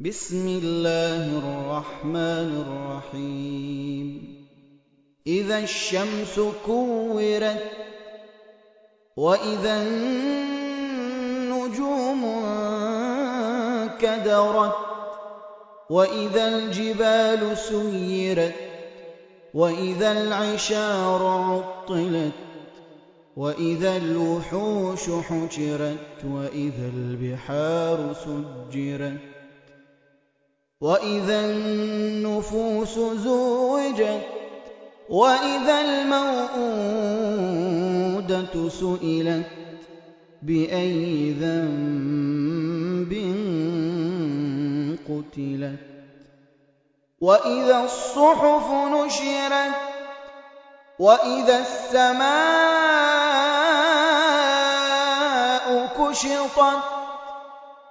بِسْمِ اللَّهِ الرَّحْمَٰنِ الرَّحِيمِ. إِذَا الشَّمْسُ كُوِّرَتْ وَإِذَا النُّجُومُ انكَدَرَتْ وَإِذَا الْجِبَالُ سُيِّرَتْ وَإِذَا الْعِشَارُ عُطِّلَتْ وَإِذَا الْوُحُوشُ حُشِرَتْ وَإِذَا الْبِحَارُ سُجِّرَتْ وَإِذَا النُّفُوسُ زُوِّجَتْ وَإِذَا الْمَوْءُودَةُ سُئِلَتْ بِأَيِّ ذَنبٍ قُتِلَتْ وَإِذَا الصُّحُفُ نُشِرَتْ وَإِذَا السَّمَاءُ كُشِطَتْ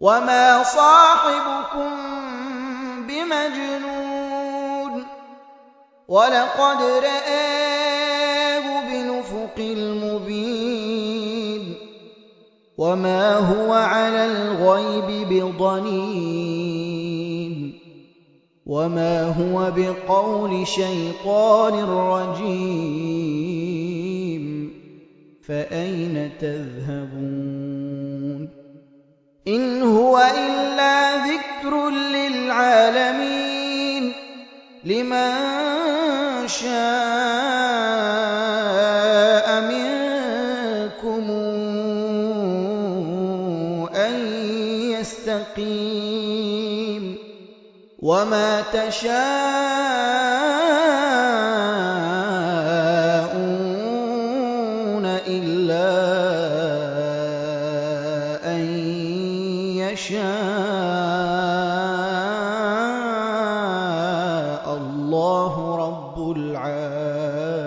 وَمَا صَاحِبُكُم بِمَجْنُونٍ وَلَقَدْ رَآهُ بِالْأُفُقِ الْمُبِينِ وَمَا هُوَ عَلَى الْغَيْبِ بِضَنِينٍ وَمَا هُوَ بِقَوْلِ شَيْطَانٍ رَّجِيمٍ فَأَيْنَ تَذْهَبُونَ هُوَ إِلَّا ذِكْرٌ لِّلْعَالَمِينَ. لِمَن شَاءَ مِنكُمْ أَن يَسْتَقِيمَ. وَمَا تَشَاءُونَ يَشَاءَ اللَّهُ رَبُّ الْعَالَمِينَ.